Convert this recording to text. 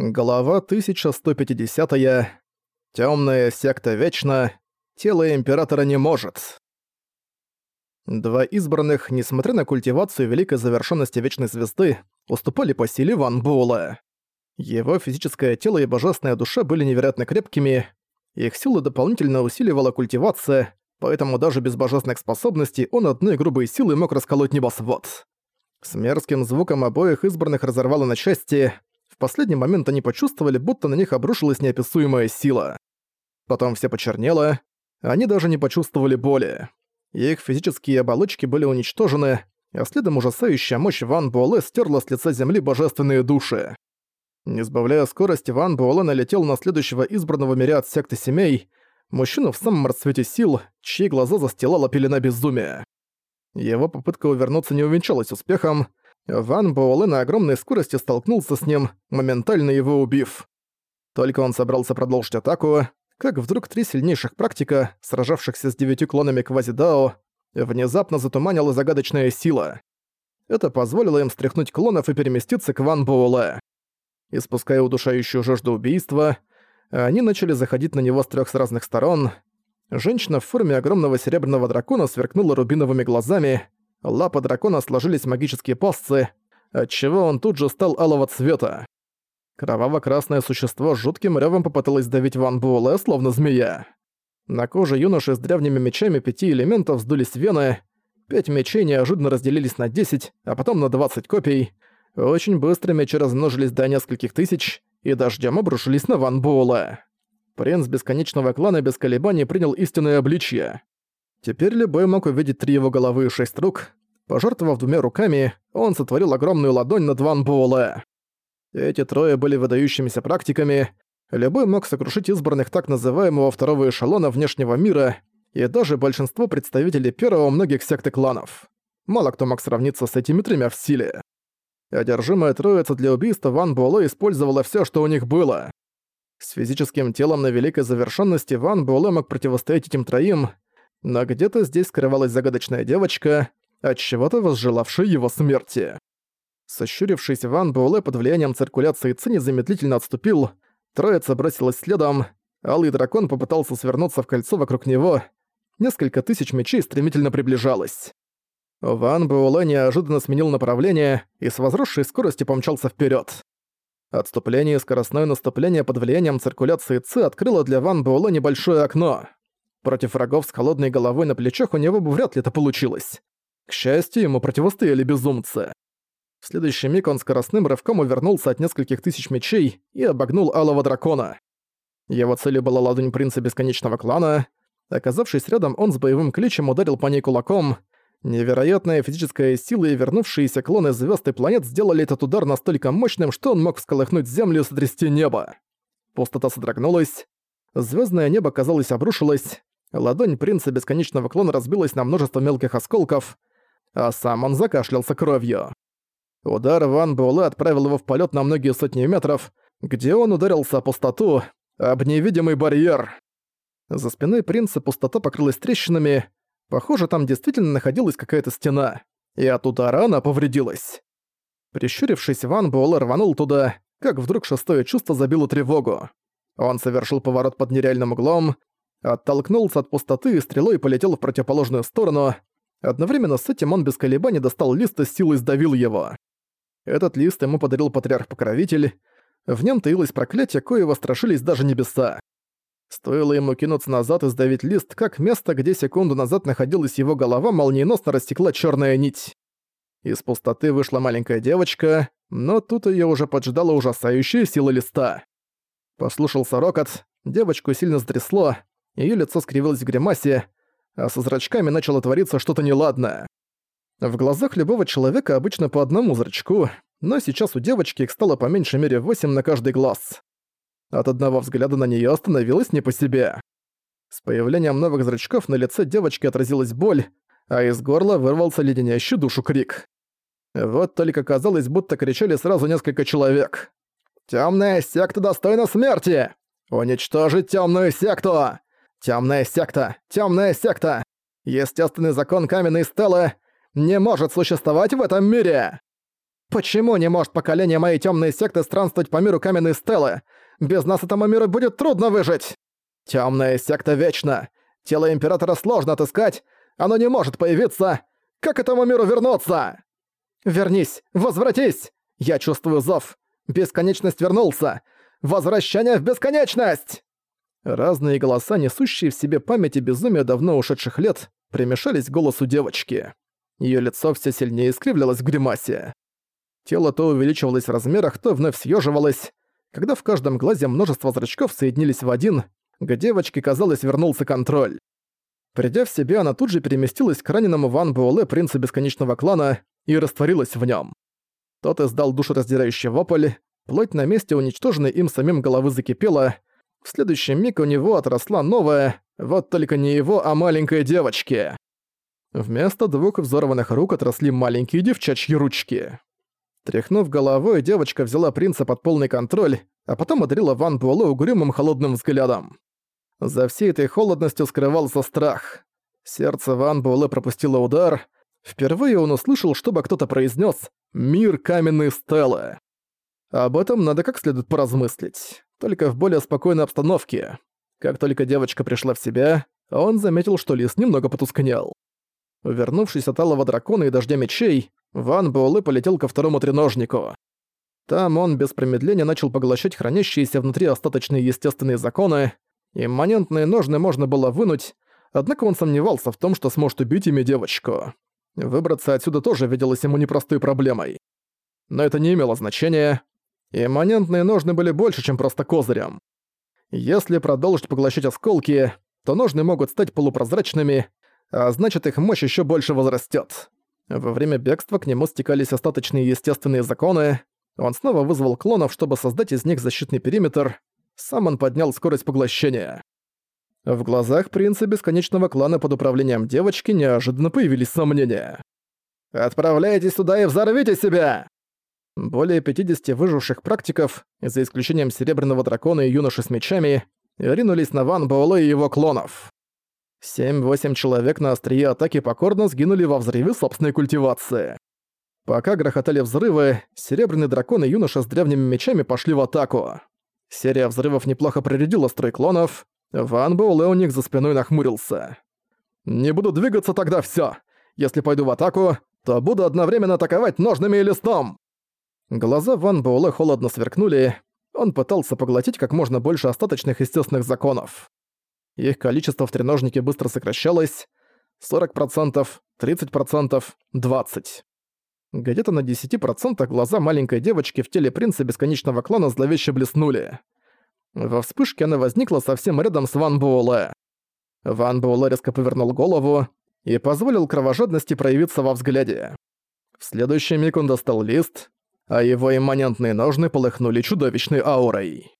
Глава 1150. -я. Тёмная секта вечна. Тело Императора не может. Два избранных, несмотря на культивацию великой завершенности Вечной Звезды, уступали по силе Ван Буэлла. Его физическое тело и божественная душа были невероятно крепкими, их силу дополнительно усиливала культивация, поэтому даже без божественных способностей он одной грубой силой мог расколоть небосвод. С мерзким звуком обоих избранных разорвало на части, в последний момент они почувствовали, будто на них обрушилась неописуемая сила. Потом все почернело, они даже не почувствовали боли. Их физические оболочки были уничтожены, а следом ужасающая мощь Ван Буэлэ стерла с лица земли божественные души. Не сбавляя скорости, Ван Буэлэ налетел на следующего избранного мириад секты семей, мужчину в самом расцвете сил, чьи глаза застилала пелена безумия. Его попытка увернуться не увенчалась успехом, Ван Буэлэ на огромной скорости столкнулся с ним, моментально его убив. Только он собрался продолжить атаку, как вдруг три сильнейших практика, сражавшихся с девятью клонами Квазидао, внезапно затуманила загадочная сила. Это позволило им стряхнуть клонов и переместиться к Ван Буэлэ. Испуская удушающую жажду убийства, они начали заходить на него с трех с разных сторон. Женщина в форме огромного серебряного дракона сверкнула рубиновыми глазами, лапы дракона сложились магические пасцы, отчего он тут же стал алого цвета. Кроваво-красное существо с жутким рёвом попыталось давить Ван Буэлэ, словно змея. На коже юноши с древними мечами пяти элементов вздулись вены, пять мечей неожиданно разделились на десять, а потом на двадцать копий. Очень быстро мечи размножились до нескольких тысяч и дождем обрушились на Ван Буэлэ. Принц Бесконечного Клана без колебаний принял истинное обличье. Теперь любой мог увидеть три его головы и шесть рук. Пожертвовав двумя руками, он сотворил огромную ладонь над Ван Буэлэ. Эти трое были выдающимися практиками. Любой мог сокрушить избранных так называемого второго эшелона внешнего мира и даже большинство представителей первого многих сект и кланов. Мало кто мог сравниться с этими тремя в силе. Одержимая троица для убийства Ван Буэлэ использовала все, что у них было. С физическим телом на великой завершенности Ван Буэлэ мог противостоять этим троим, но где-то здесь скрывалась загадочная девочка, от чего-то возжелавшая его смерти. Сощурившись, Ван Буэлэ под влиянием циркуляции Ци незамедлительно отступил, троица бросилась следом, Алый Дракон попытался свернуться в кольцо вокруг него, несколько тысяч мечей стремительно приближалось. Ван Буэлэ неожиданно сменил направление и с возросшей скоростью помчался вперед. Отступление и скоростное наступление под влиянием циркуляции Ци открыло для Ван Буэлэ небольшое окно. Против врагов с холодной головой на плечах у него бы вряд ли это получилось. К счастью, ему противостояли безумцы. В следующий миг он скоростным рывком увернулся от нескольких тысяч мечей и обогнул Алого Дракона. Его целью была ладонь принца Бесконечного Клана. Оказавшись рядом, он с боевым кличем ударил по ней кулаком. Невероятная физическая сила и вернувшиеся клоны звезд и планет сделали этот удар настолько мощным, что он мог всколыхнуть землю и сотрясти небо. Пустота содрогнулась. Звездное небо, казалось, обрушилось. Ладонь принца Бесконечного Клона разбилась на множество мелких осколков, а сам он закашлялся кровью. Удар Ван Буэлэ отправил его в полет на многие сотни метров, где он ударился о пустоту, об невидимый барьер. За спиной принца пустота покрылась трещинами. Похоже, там действительно находилась какая-то стена, и от удара она повредилась. Прищурившись, Ван Буэлэ рванул туда, как вдруг шестое чувство забило тревогу. Он совершил поворот под нереальным углом, оттолкнулся от пустоты и стрелой полетел в противоположную сторону. Одновременно с этим он без колебаний достал лист и с силой сдавил его. Этот лист ему подарил патриарх-покровитель. В нем таилось проклятие, коего страшились даже небеса. Стоило ему кинуться назад и сдавить лист, как место, где секунду назад находилась его голова, молниеносно растекла черная нить. Из пустоты вышла маленькая девочка, но тут ее уже поджидала ужасающая сила листа. Послушался рокот, девочку сильно стрясло, ее лицо скривилось в гримасе, а со зрачками начало твориться что-то неладное. В глазах любого человека обычно по одному зрачку, но сейчас у девочки их стало по меньшей мере восемь на каждый глаз. От одного взгляда на неё остановилось не по себе. С появлением новых зрачков на лице девочки отразилась боль, а из горла вырвался леденящий душу крик. Вот только казалось, будто кричали сразу несколько человек. «Тёмная секта достойна смерти! Уничтожить тёмную секту! Тёмная секта! Тёмная секта! Естественный закон каменной стелы не может существовать в этом мире!» Почему не может поколение моей темной секты странствовать по миру каменной стелы? Без нас этому миру будет трудно выжить! Темная секта вечна! Тело Императора сложно отыскать! Оно не может появиться! Как этому миру вернуться? Вернись! Возвратись! Я чувствую зов! Бесконечность вернулся! Возвращение в бесконечность!» Разные голоса, несущие в себе память и безумие давно ушедших лет, примешались к голосу девочки. Её лицо все сильнее искривлялось в гримасе. Тело то увеличивалось в размерах, то вновь съеживалось. Когда в каждом глазе множество зрачков соединились в один, к девочке, казалось, вернулся контроль. Придя в себя, она тут же переместилась к раненому Ван Буэлэ, принцу Бесконечного Клана, и растворилась в нем. Тот издал душераздирающий вопль, плоть на месте уничтоженной им самим головы закипела, в следующий миг у него отросла новая, вот только не его, а маленькой девочки. Вместо двух взорванных рук отросли маленькие девчачьи ручки. Тряхнув головой, девочка взяла принца под полный контроль, а потом одарила Ван Буэлэ угрюмым холодным взглядом. За всей этой холодностью скрывался страх. Сердце Ван Буэлэ пропустило удар. Впервые он услышал, чтобы кто-то произнес «Мир каменной стелы». Об этом надо как следует поразмыслить. Только в более спокойной обстановке. Как только девочка пришла в себя, он заметил, что лис немного потускнел. Вернувшись от алого дракона и дождя мечей, Ван Буэлэ полетел ко второму треножнику. Там он без промедления начал поглощать хранящиеся внутри остаточные естественные законы, имманентные ножны можно было вынуть, однако он сомневался в том, что сможет убить ими девочку. Выбраться отсюда тоже виделось ему непростой проблемой. Но это не имело значения. Имманентные ножны были больше, чем просто козырем. Если продолжить поглощать осколки, то ножны могут стать полупрозрачными, а значит их мощь еще больше возрастет. Во время бегства к нему стекались остаточные естественные законы. Он снова вызвал клонов, чтобы создать из них защитный периметр. Сам он поднял скорость поглощения. В глазах принца Бесконечного Клана под управлением девочки неожиданно появились сомнения. «Отправляйтесь туда и взорвите себя!» Более 50 выживших практиков, за исключением Серебряного Дракона и Юноши с мечами, ринулись на Ван Буэлэ и его клонов. Семь-восемь человек на острие атаки покорно сгинули во взрыве собственной культивации. Пока грохотали взрывы, серебряный дракон и юноша с древними мечами пошли в атаку. Серия взрывов неплохо прорядила строй клонов. Ван Боу Леоник за спиной нахмурился. «Не буду двигаться тогда всё. Если пойду в атаку, то буду одновременно атаковать ножными и листом!» Глаза Ван Боуле холодно сверкнули. Он пытался поглотить как можно больше остаточных естественных законов. Их количество в треножнике быстро сокращалось. 40%, 30%, 20%. Где-то на 10% глаза маленькой девочки в теле принца Бесконечного Клана зловеще блеснули. Во вспышке она возникла совсем рядом с Ван Буэлэ. Ван Буэлэ резко повернул голову и позволил кровожадности проявиться во взгляде. В следующий миг он достал лист, а его имманентные ножны полыхнули чудовищной аурой.